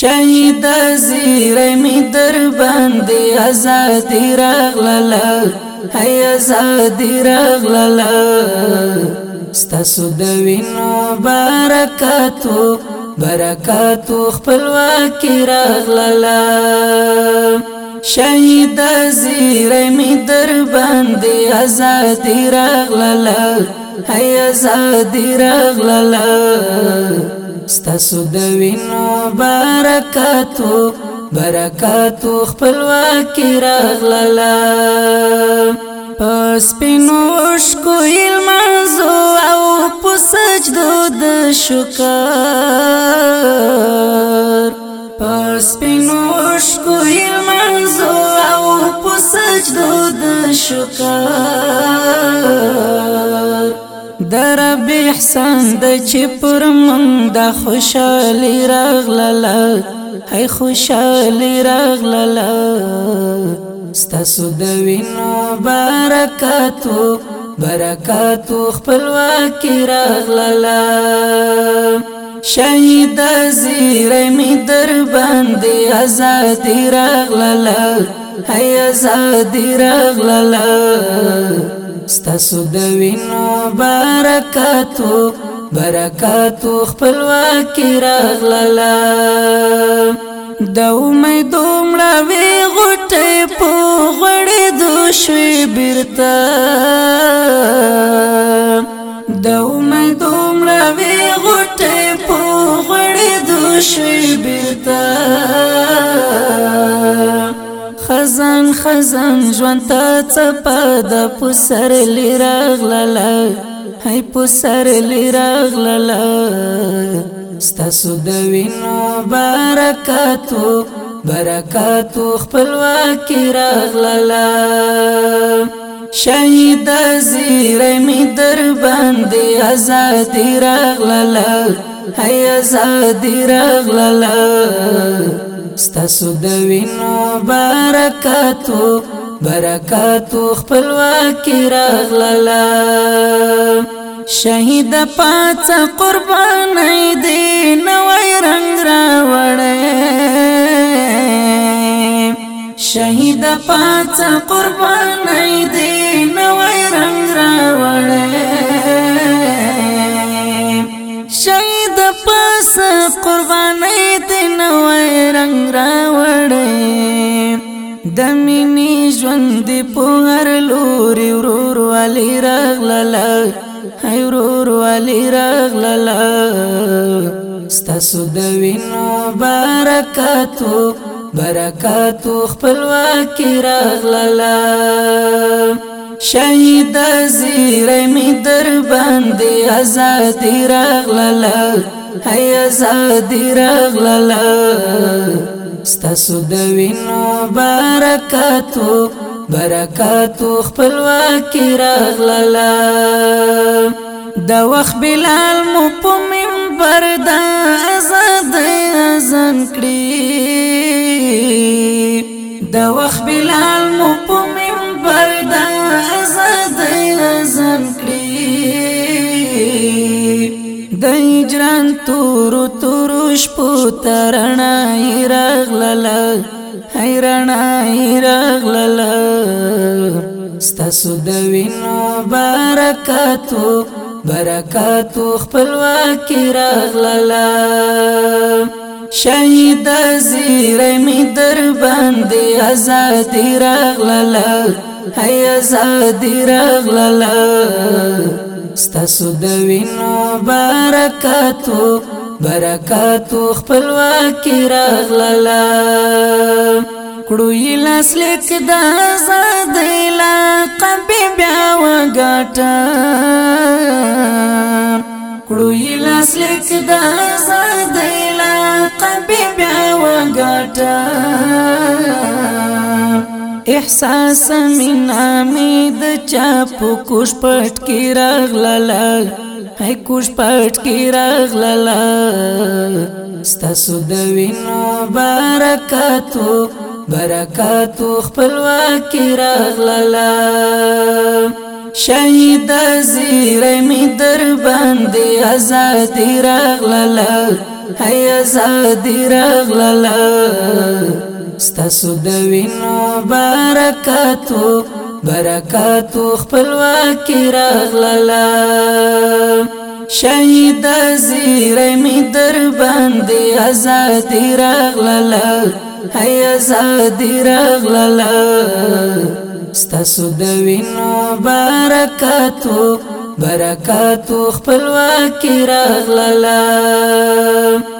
شهید زیره می در باندې ازادی راغلا هی ازادی راغلا ستاسو د وینو برکاتو برکاتو خپلواکي راغلا شهید زیره می در باندې ازادی راغلا هی ازادی راغلا ستاسو د وینو برکاتو برکاتو خپلواکي راغلا پس پینوش کویل منزو او پسجدو د شکر پس پینوش کویل منزو او پسجدو د شکر د رب احسان د چې پر من د خوشالي راغله هي خوشالي راغله ستاسو د وینو برکاتو برکاتو خپلواکي راغله شهید زیره می در باندې آزادی راغله هي آزادی راغله ستاسو د وینو برکاتو برکاتو خپلواکي راغله د امید دومړه وی غټه په غړې دوشوي بیرته د امید دومړه وی غټه په غړې دوشوي بیرته خزان ژوند ته چپا د پسر لراغلل هاي پسر لراغلل ستاسو د وینو برکاتو برکاتو خپلواکي راغلل شهید زیره می در باندې آزادی راغلل هي آزادی راغلل ستاسو د وینو برکاتو برکاتو خپلواکي راغلا شهید پات قربان دی نوې رنگ راوړې شهید پات قربان دی نوې رنگ راوړې دې نوې رنگ راوړې د مینې ژوند په هر لوري ورور والی راغله هاي ورور والی راغله ستاسو د وینو برکاتو برکاتو خپلواکي راغله شهید زیره می در باندې آزادی راغله هيا زادي رغلله ستاسو د وینو برکاتو برکاتو خپلواکي راغله د وخت بلال مو په منبر د آزاد اذان کړی د وخت بلال مو په تورو تورو شپو ترنا ایرغلل ایرنا ایرغلل ستاسو د وینو برکاتو برکاتو خپلواکي راغلل شهید زیره می در باندې آزادی راغلل هي آزادی راغلل ستاسو د وینو برکاتو برکات خپلواکي راغلا کړو یې لاس لیک د آزاد لقب بیا وګټا کړو یې لاس لیک د آزاد لقب بیا وګټا احساس من امید چا په کوش پټ کې راغلا هی کوش پټ کی راغلل ستاسو د وینو برکاتو برکاتو خپلواکي راغلل شهید زیره می در باندې ازادي راغلل هی ازادي راغلل ستاسو د وینو برکاتو برکات خپلواک راغلا شهید زیره می در باندې ازادي راغلا هي ازادي راغلا ستاسو د وینو برکاتو برکاتو خپلواک راغلا